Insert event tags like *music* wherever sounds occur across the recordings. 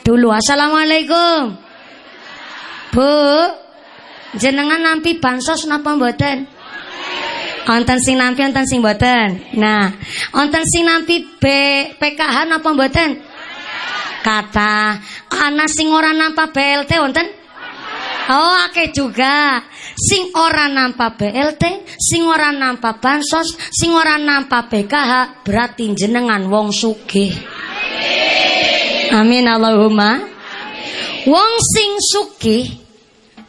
dulu. Assalamualaikum. Bu, jenengan nampi bansos napa mboten? Onten sing nampi onten sing mboten. Nah, onten sing nampi B, PKH napa mboten? Kata ana sing ora nampa BLT wonten? Oh, akeh juga. Sing ora nampa BLT, sing ora nampa bansos, sing ora nampa PKH, berarti jenengan wong sugih. Amin Allahumma. Wong sing sugih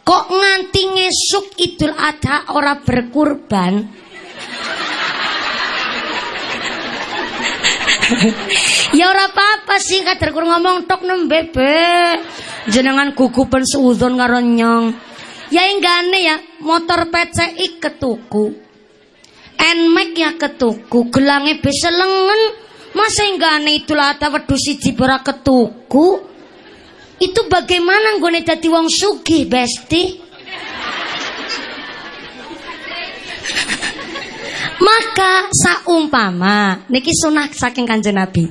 kok nganti ngesuk Idul Adha ora berkurban? *laughs* ya ora apa-apa sih kadar kur ngomong tok nembe be. Jenengan gugupen seudon karo nyong. Ya enggane ya, motor PCI ketuku. Nmax ya ketuku, gelange bisa lengen. Masa enggane itu lata wedhus siji ora ketuku? Itu bagaimana gue dadi wong sugih, Besti? Maka saumpama niki sunah saking Kanjeng Nabi.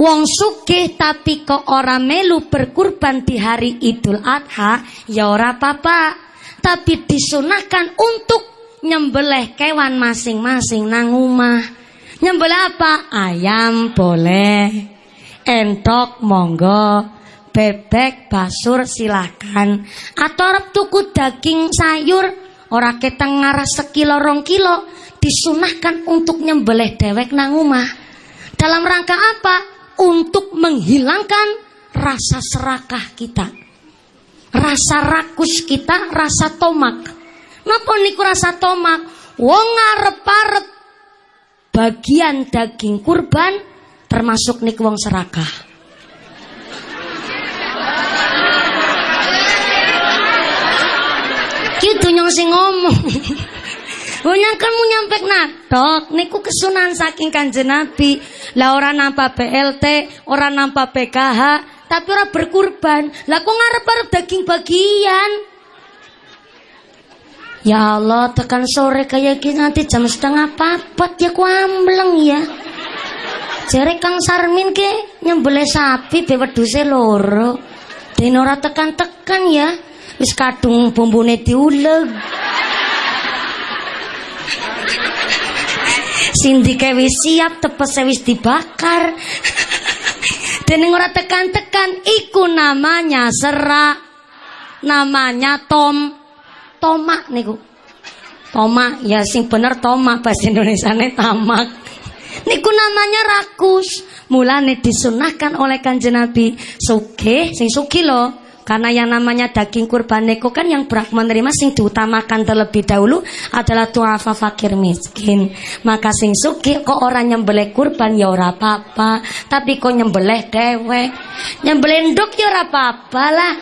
Wong sugih tapi kok ora melu berkurban di hari Idul Adha, ya ora apa-apa. Tapi disunahkan untuk nyembelih kewan masing-masing nang omah. Nyembelih apa? Ayam boleh. Entok monggo. Bebek basur silakan. Atau arep tuku daging sayur ora keteng ngaras sekilo rong kilo disunahkan untuk nyembelih dewek nang omah. Dalam rangka apa? Untuk menghilangkan rasa serakah kita. Rasa rakus kita, rasa tomak. Napa niku rasa tomak? Wong ngarep-arep bagian daging kurban termasuk niku wong serakah. Gitu nyong sing ngomong. Wong kan mau nyampe natok niku kesunan saking Kanjeng Nabi. Lah ora nampa BLT, ora nampa PKH, tapi ora berkurban. Lah kok ngarep-arep daging bagian? Ya Allah, tekan sore kayak gini nanti jam setengah papat ya ku ambleng ya. Jere Kang Sarmin ke nyembelih sapi be wedhuse loro. Den ora tekan-tekan ya. Wis kadung bumbune diuleg. Sindike wis siap, tepese wis dibakar. Dening ora tekan-tekan iku namanya serak. Namanya tom tomak niku. Tomak ya sing bener tomak bahasa Indonesiane tamak. Niku namanya rakus. Mulane disunahkan oleh Kanjeng Nabi. Sugih, sing sugih loh. Karena yang namanya daging kurban neko kan yang berhak menerima sing diutamakan terlebih dahulu adalah tuafa fakir miskin. Maka sing suki kok orang nyembelih kurban ya ora apa-apa, tapi kok nyembelih dewek. Nyembelih nduk ya ora apa-apa lah.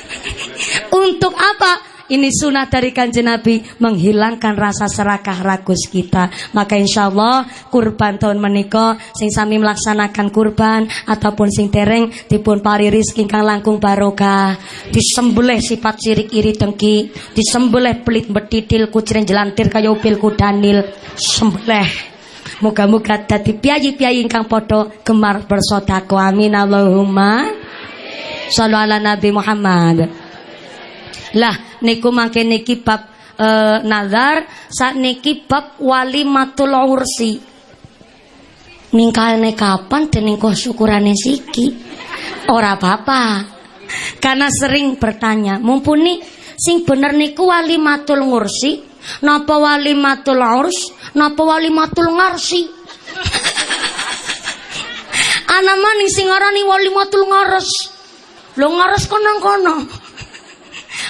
*laughs* Untuk apa? Ini sunnah dari kanjeng Nabi menghilangkan rasa serakah ragus kita. Maka insya Allah kurban tahun menika sing sami melaksanakan kurban ataupun sing tereng dipun pari rizki kang langkung barokah. Disembelih sifat sirik iri dengki, disembelih pelit betitil kucren jelantir kaya upil kudanil. Sembelih Moga-moga dadi piyayi-piyayi ingkang padha gemar bersodako. Amin Allahumma. Sallu ala Nabi Muhammad. Lah niku mangke niki bab e, nazar, saat niki bab walimatul ursi. Ningkalne kapan dening kok syukurane siki? Ora apa-apa. Karena sering bertanya, mumpuni sing bener niku walimatul ngursi, napa walimatul urs, napa walimatul ngarsi? *laughs* Ana maning sing aran walimatul ngares. Lho ngares kono-kono.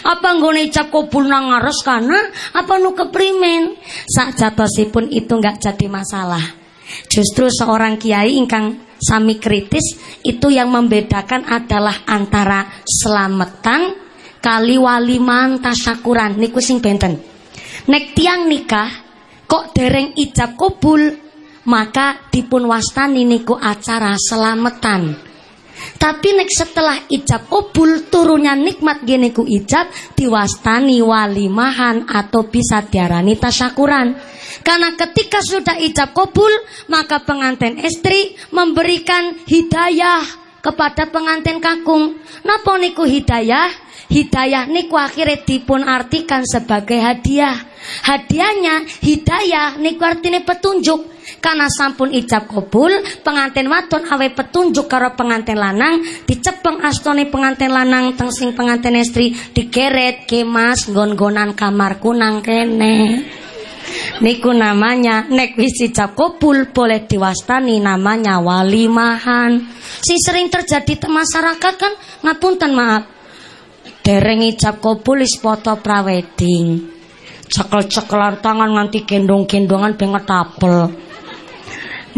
Apa nggone cap nang ngares kana apa nu keprimen? Sak jatosipun itu nggak jadi masalah. Justru seorang kiai ingkang sami kritis itu yang membedakan adalah antara selamatan kali waliman tasyakuran niku sing benten. Nek tiang nikah kok dereng ijab kubul maka dipun wastani niku acara selamatan. Tapi nek setelah ijab obul turunnya nikmat gini ku ijab diwastani walimahan atau bisa diarani tasyakuran. Karena ketika sudah ijab kabul maka pengantin istri memberikan hidayah kepada pengantin kakung. Napa niku hidayah? Hidayah niku akhirnya dipun artikan sebagai hadiah. Hadiahnya hidayah niku artinya petunjuk. Karena sampun ijab kabul, pengantin wadon awe petunjuk karo pengantin lanang, dicepeng astone pengantin lanang teng sing pengantin istri digeret kemas gon-gonan kamar kunang kene. Niku namanya nek wis ijab kabul boleh diwastani namanya walimahan. Si sering terjadi di masyarakat kan ngapunten maaf. Dereng ijab kabul is foto prawedding. Cekel-cekelan tangan nganti gendong-gendongan ben ngetapel.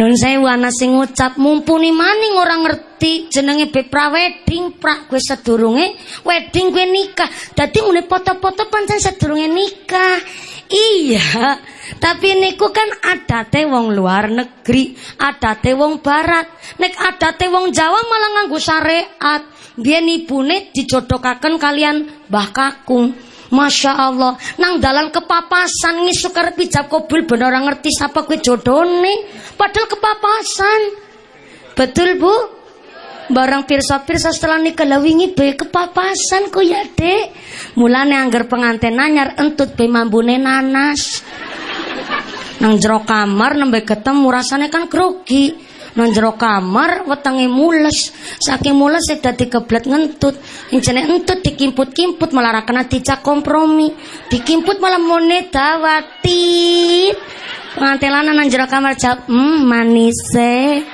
Nun sewu ana sing ngucap mumpuni maning orang ngerti jenenge be prawedding prak gue sedurunge wedding gue nikah. Dadi ngene foto-foto pancen sedurunge nikah. Iya, tapi niku kan adate wong luar negeri, adate wong barat. Nek adate wong Jawa malah nganggo syariat. Biyen ibune dijodokaken kalian Mbah Kakung. Masya Allah, nang dalan kepapasan ngisuk arep ijab kabul ben ngerti sapa kuwi jodone. Padahal kepapasan. Betul, Bu? Barang pirsa-pirsa setelah nikah lawingi be kepapasan ku ya, Dek. Mulane angger pengantin nanyar entut be mambune nanas. Nang jero kamar nembe ketemu rasane kan grogi. Nang jero kamar wetenge mules. Saking mules e dadi keblet ngentut. Injene entut dikimput-kimput malah ra kena dijak kompromi. Dikimput malah mone dawati. Pengantin lanang nang jero kamar jawab, "Hmm, manise."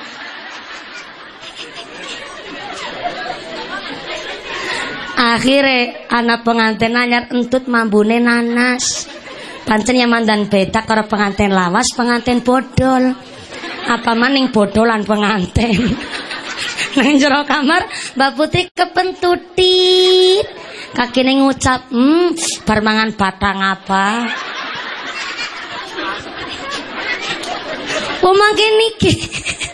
Akhirnya anak pengantin anyar entut mambune nanas. Pancen yang mandan beda karo pengantin lawas, pengantin bodol. Apa maning bodolan pengantin. *laughs* Nang jero kamar Mbak Putri kepentutit. Kakine ngucap, "Hmm, bar mangan batang apa?" Mangke niki.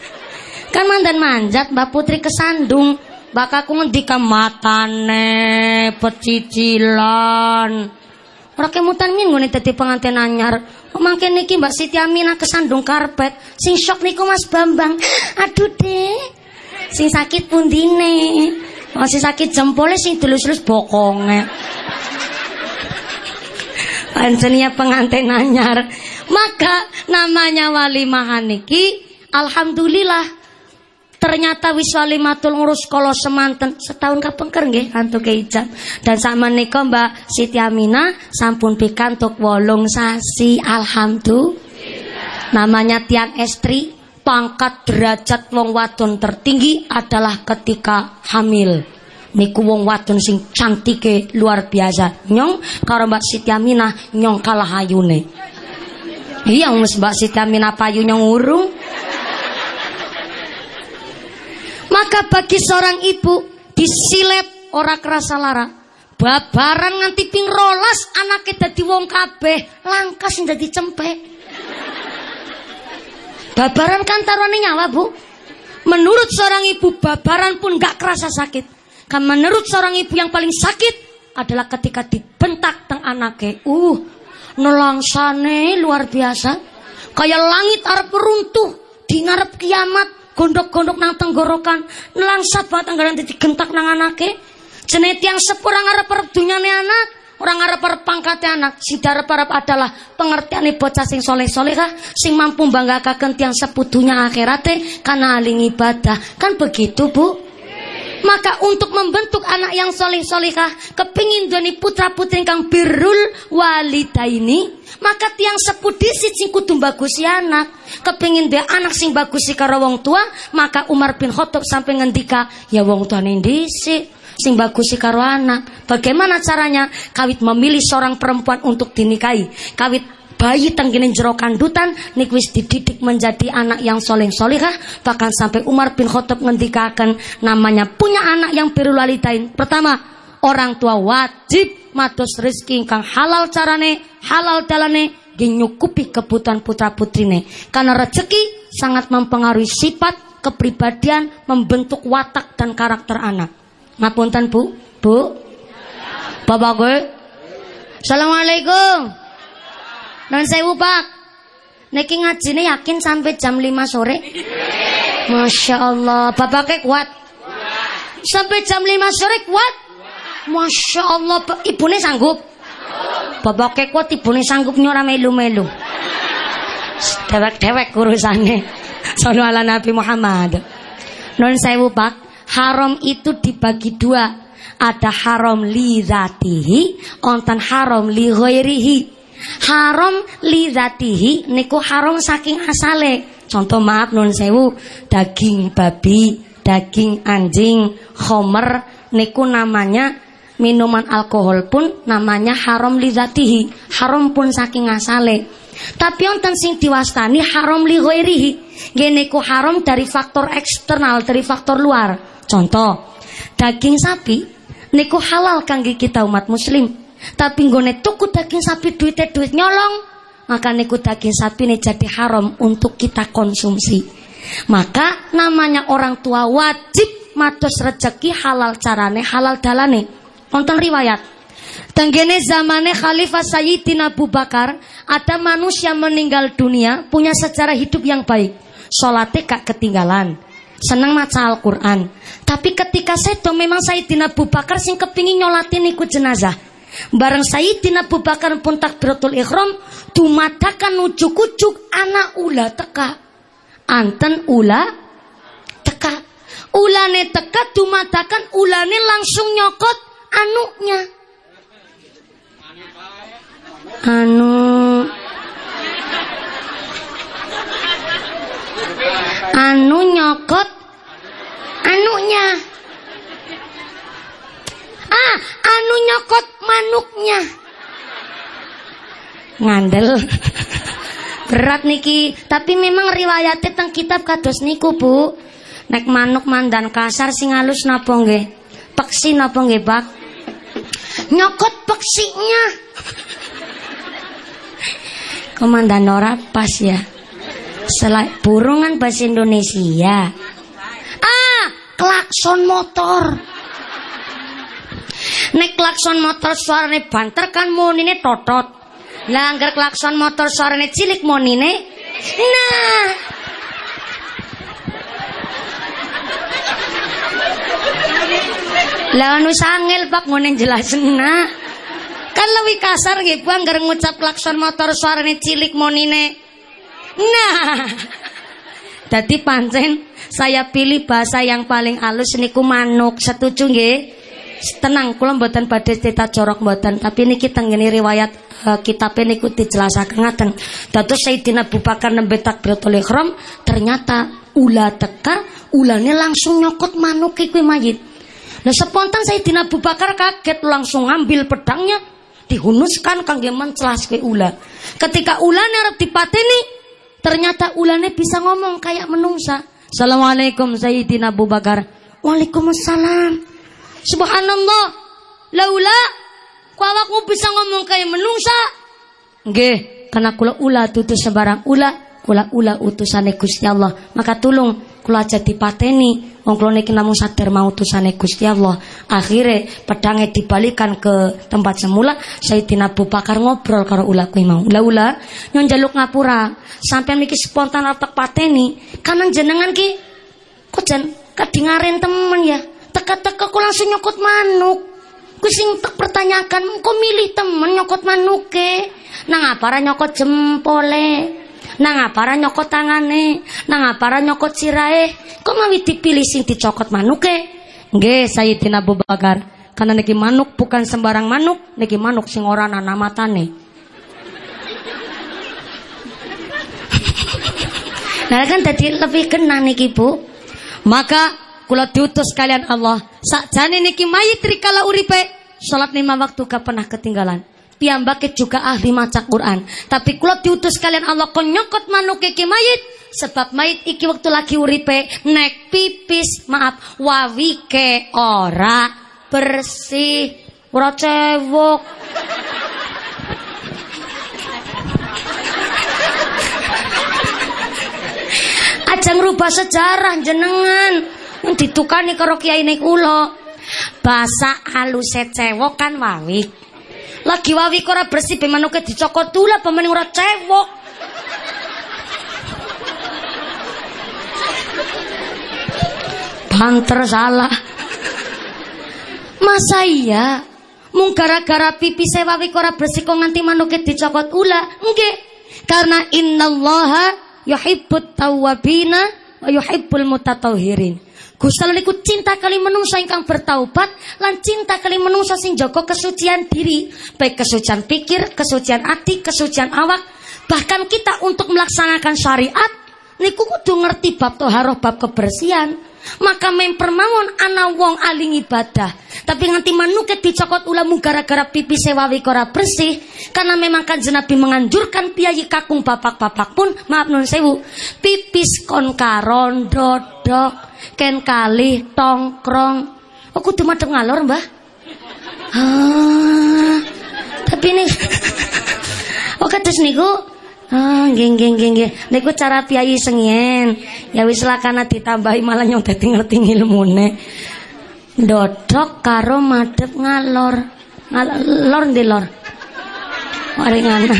*laughs* kan mandan manjat Mbak Putri kesandung. Bakaku ngendika matane pecicilan. Ora kemutan ngene dadi pengantin anyar. Mangke niki Mbak Siti Aminah kesandung karpet. Sing shock niku Mas Bambang. *gasps* Aduh, Dek. Sing sakit pundine. Masih sakit jempolnya sing tulus-tulus bokonge. *laughs* Pancenia pengantin anyar. Maka namanya walimahan niki alhamdulillah ternyata wis walimatul ngurus kala semanten. Setahun kapengker nggih antuk ijab dan sama menika Mbak Siti Aminah sampun pikantuk wolung sasi. Alhamdulillah. Namanya tiang estri pangkat derajat wong wadon tertinggi adalah ketika hamil. Niku wong wadon sing cantike luar biasa. Nyong karo Mbak Siti Aminah nyong kalah ayune. Iya Mbak Siti Aminah nyong maka bagi seorang ibu disilet ora kerasa lara. Babaran nganti ping rolas anaknya dadi wong kabeh, langkas dadi cempek. Babaran kan taruhane nyawa, Bu. Menurut seorang ibu babaran pun gak kerasa sakit. Kan menurut seorang ibu yang paling sakit adalah ketika dibentak teng anaknya. Uh, nelangsane luar biasa. Kayak langit arep runtuh, di ngarep kiamat, gondok-gondok nang tenggorokan. Nelangsat banget anggaran digentak nang anake. Jenet yang sepur orang arep arep dunyane anak. Orang arep arep pangkate anak. Si darep arep adalah pengertian bocah sing soleh solehah sing mampu banggakan tiang seputunya akhirate karena aling ibadah. Kan begitu bu maka untuk membentuk anak yang soleh solehah kepingin doni putra putri kang birrul walida ini maka tiang sepuh disit sing kudu bagusi anak. Kepingin dia anak sing bagus karo wong tua maka Umar bin Khattab sampai ngendika ya wong tua disit sing bagus karo anak. Bagaimana caranya kawit memilih seorang perempuan untuk dinikahi? Kawit bayi tenggine jero kandutan nik wis dididik menjadi anak yang soleh solihah. Bahkan sampai Umar bin Khattab ngendikakan namanya punya anak yang berulalitain pertama orang tua wajib matos rezeki ingkang halal carane halal dalane nyukupi kebutuhan putra putrine. Karena rezeki sangat mempengaruhi sifat kepribadian membentuk watak dan karakter anak. Ngapunten bu. Bu. Bapak gue Assalamualaikum Non sewu Pak. Niki ngajine yakin sampai jam 5 sore? Masya Allah. Bapaknya kuat? Sampai jam 5 sore kuat? Masya Allah, ibune sanggup? Bapaknya kuat ibune sanggup nyora melu-melu. Dewek-dewek urusannya. Sono ala Nabi Muhammad. Non sewu pak, haram itu dibagi dua. Ada haram li zatihi, ontan haram li ghairihi. Haram li zatihi niku haram saking asale. Contoh maaf non sewu, daging babi, daging anjing, homer niku namanya minuman alkohol pun namanya haram li zatihi, haram pun saking asale. Tapi wonten sing diwastani haram li ghairihi. Gene ku haram dari faktor eksternal, dari faktor luar. Contoh, daging sapi niku halal kangge kita umat muslim. Tapi nggone tuku daging sapi duitnya duit nyolong, maka niku daging sapi ini jadi haram untuk kita konsumsi. Maka namanya orang tua wajib matus rezeki halal carane, halal dalane. Nonton riwayat. Tenggene zamane Khalifah Sayyidina Abu Bakar ada manusia meninggal dunia punya sejarah hidup yang baik. Sholatnya gak ketinggalan. Senang maca Al-Quran. Tapi ketika sedo memang Sayyidina Abu Bakar sing kepingin nyolatin ikut jenazah. Bareng Sayyidina Abu Bakar pun takbiratul ikhram dumadakan ujuk-ujuk anak ula teka. Anten ula teka. Ulane teka dumadakan ulane langsung nyokot anuknya anu anu nyokot anunya ah anu nyokot manuknya. Ngandel. *laughs* Berat niki. Tapi memang riwayatnya tentang kitab kados niku bu. Nek manuk mandan kasar sing halus napa nggih? Peksi napa nggih Pak nyokot peksinya. *laughs* Komandan Nora pas ya. Selain burungan bahasa Indonesia. Ah, klakson motor. Nek klakson motor suarane banter kan monine totot. Lah anggar klakson motor suarane cilik monine. Nah. Lah anu sangel Pak ngene jelasen nah. Kan lebih kasar gitu bang gara ngucap klakson motor suaranya cilik monine. Nah. Jadi pancen saya pilih bahasa yang paling halus niku manuk. Setuju nggih? Tenang, kula mboten badhe cerita corok mboten, tapi niki tenggene riwayat uh, kitab niku dijelasaken ngaten. Dados Sayyidina Abu Bakar nembe takbiratul ihram, ternyata ula teka, ulane langsung nyokot manuk kuwi mayit. Nah spontan Sayyidina Abu Bakar kaget langsung ngambil pedangnya dihunuskan kangge mencelaske ula. Ketika ulane arep dipateni, ternyata ulane bisa ngomong kayak menungsa. Assalamualaikum Sayyidina Abu Bakar. Waalaikumsalam. Subhanallah. Laula ku awakmu bisa ngomong kayak menungsa. Nggih, karena kula ula tutus sembarang ula, kula ula utusane Gusti Allah. Maka tulung kula aja dipateni wong kula niki namung sadar mau utusane Gusti Allah akhirnya pedangnya dibalikan ke tempat semula Sayyidina Abu Bakar ngobrol karo ula kuwi mau ula-ula nyon jaluk ngapura sampai niki spontan atak pateni kanang jenengan ki kok jan kadingaren temen ya teka-teka kok langsung nyokot manuk ku sing tak pertanyakan kok milih temen nyokot manuk ke nang apa nyokot jempole Nang apara nyokot tangane, nang apara nyokot sirahe. Kok mawi dipilih sing dicokot manuke? Nggih, Sayyidina Abu Bakar. Karena niki manuk bukan sembarang manuk, niki manuk sing ora ana matane. Nah *laughs* kan tadi lebih kena niki Bu. Maka kula diutus kalian Allah. Sakjane niki mayit rikala uripe. Salat lima waktu gak pernah ketinggalan. Piyambake juga ahli maca Quran. Tapi kalau diutus kalian Allah kon nyokot manuk iki mayit. Sebab mayit iki waktu lagi uripe nek pipis maaf wawike ora bersih ora cewok aja ngerubah sejarah jenengan ditukani karo kiai kula bahasa halus cewok kan wawik lagi wawi ora bersih be manuke dicokot tula pemening ora cewok. Banter salah. Masa iya? Mung gara-gara pipi sewawi ora bersih kok nganti manuke dicokot ula. Nggih. Karena innallaha yuhibbut tawwabina wa yuhibbul mutatahhirin. Gusti niku cinta kali menungsa ingkang bertaubat lan cinta kali menungsa sing jaga kesucian diri, baik kesucian pikir, kesucian hati, kesucian awak, bahkan kita untuk melaksanakan syariat niku kudu ngerti bab toharoh, bab kebersihan. Maka mempermangun ana wong aling ibadah. Tapi nganti manuket dicokot ulamu gara-gara pipi sewawi kora bersih. Karena memang kan Nabi menganjurkan piyayi kakung bapak-bapak pun. Maaf nun sewu. Pipis kon karon dodok. Ken kali tongkrong. Aku cuma ngalor mbah. Ah, tapi ini. *laughs* oh terus niku Ah, nggih nggih nggih nggih. Niku cara piyai sengien. Ya wis lakana ditambahi malah nyong dadi ngerti ilmune. Dodok karo madhep ngalor. Ngalor ndi lor? Waringana.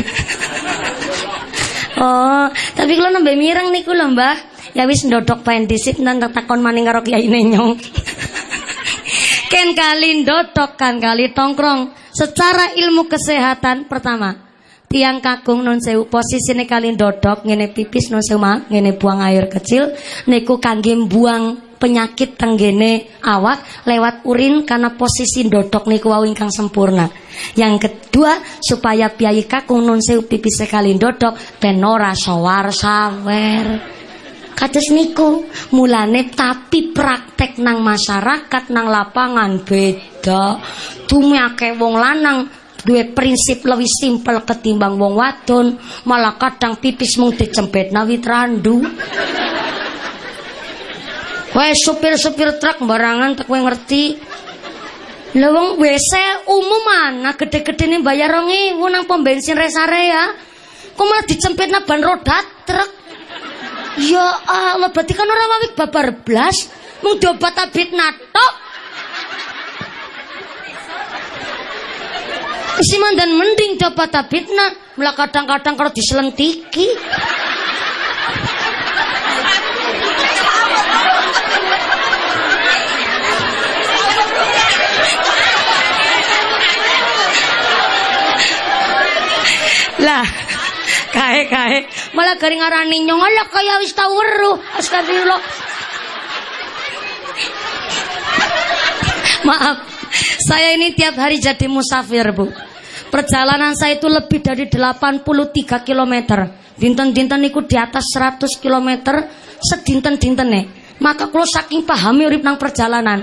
*laughs* oh, tapi kalau nembe mireng niku lho, Mbah. Ya wis ndodok paen disit nang takon maning karo kiai nyong. *laughs* Ken kali ndodok kan kali tongkrong. Secara ilmu kesehatan pertama, tiang kakung non sewu posisine kali dodok ngene pipis non sewu ngene buang air kecil niku kangge buang penyakit tenggene awak lewat urin karena posisi dodok niku wau ingkang sempurna. Yang kedua supaya piyayi kakung non sewu pipis sekali dodok penora sawar sawer. Kados niku mulane tapi praktek nang masyarakat nang lapangan beda. Dume akeh wong lanang duwe prinsip lebih simpel ketimbang wong wadon malah kadang pipis mung dicempet nawit randu *laughs* Wae supir-supir truk barangan tak kowe ngerti. Lah wong WC umum mana gede-gede nih bayar rongi nang pom bensin rest area. Kok malah dicempetna ban roda truk. Ya Allah, berarti kan orang wawik babar blas, mung diobat abit natok. Isi mandan mending dapat tabitna, malah kadang-kadang kalau diselentiki. lah kae kae malah garing arani nyong ala kaya wis tau weruh astagfirullah maaf saya ini tiap hari jadi musafir bu Perjalanan saya itu lebih dari 83 km. Dinten-dinten niku di atas 100 km sedinten-dinten nih. Maka kalau saking pahami urip nang perjalanan.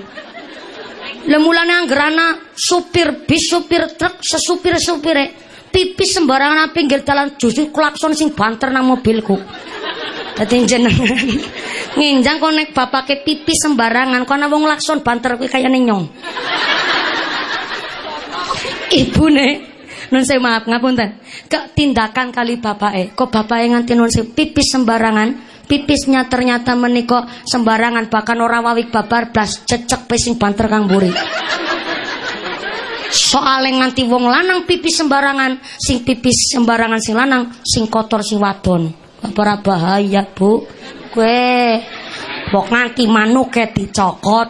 Lemulane anggerana supir bis, supir truk, sesupir supire pipis sembarangan nang pinggir dalan justru klakson sing banter nang mobilku. Dadi jenengan *laughs* nginjang kok nek bapake pipis sembarangan kono wong lakson banter kuwi kayane nyong. *laughs* Ibune Nun saya maaf ngapunten. Ketindakan kali bapak Kok bapak nganti nun saya pipis sembarangan. Pipisnya ternyata meniko sembarangan bahkan orang wawik babar blas cecek pesing banter kang buri. Soalnya nganti wong lanang pipis sembarangan, sing pipis sembarangan sing lanang, sing kotor sing wadon. Apa bahaya, Bu? Kue bok nganti manuk dicokot.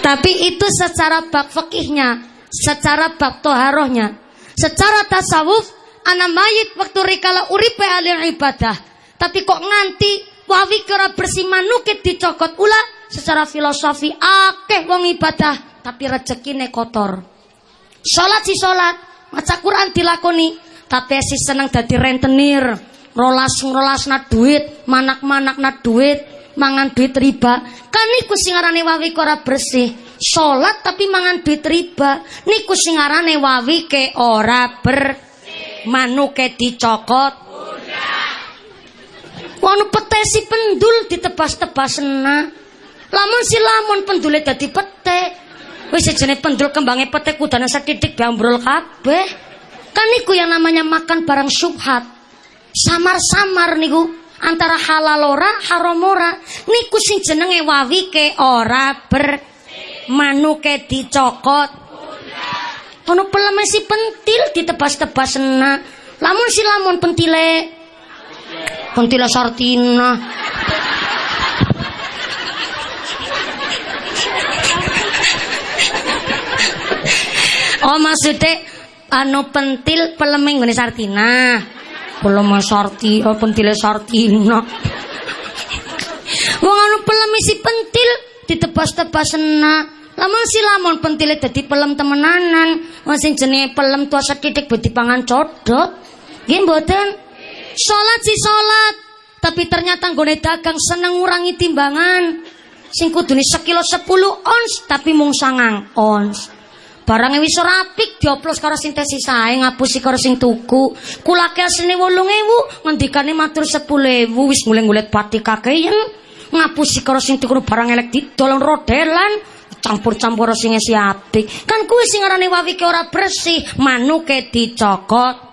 Tapi itu secara bab fikihnya, secara bab toharohnya, secara tasawuf, anak mayit waktu rikala uripe alir ibadah. Tapi kok nganti wawi kira bersih manukit dicokot ula secara filosofi akeh wong ibadah tapi rezekine kotor. Salat si salat, maca Quran dilakoni, tapi si seneng dadi rentenir, rolas rolas na duit, manak-manak na duit, mangan duit riba. Kan niku sing aranane wawi ora bersih. Salat tapi mangan duit riba. Niku sing aranane wawi ke ora ber manuke dicokot. Wanu petesi pendul ditebas-tebas sena. Lamun si lamun pendule dadi pete. Wis sejene pendul kembange pete kudane setitik bambrol kabeh. Kan niku yang namanya makan barang subhat. Samar-samar niku antara halal ora haram ora niku sing jenenge wawi ke ora ber manuke dicokot ono peleme si pentil ditebas-tebas sena lamun si lamun pentile pentile sartina oh maksudnya anu pentil peleming ngene Sartina. Pelem Sarti, oh pentile Sartina. Wong anu pelem isi pentil ditebas-tebas enak. Lamun si lamun pentile dadi pelem temenanan. Wong sing jenenge pelem tua sethithik bedi pangan codot. Nggih mboten? Salat si salat, tapi ternyata nggone dagang seneng ngurangi timbangan. Sing kudune sekilo 10 ons tapi mung sangang ons. barang wis ora apik dioplos karo sing tesi sae ngapusi karo sing tuku. Kulake asine 8000 ngendikane matur 10000 wis mulai ngulet pati kakeyen ngapusi karo sing tuku barang elek didol rodelan campur-campur sing si apik. Kan kuwi sing arane wawike ora bersih manuke dicokot.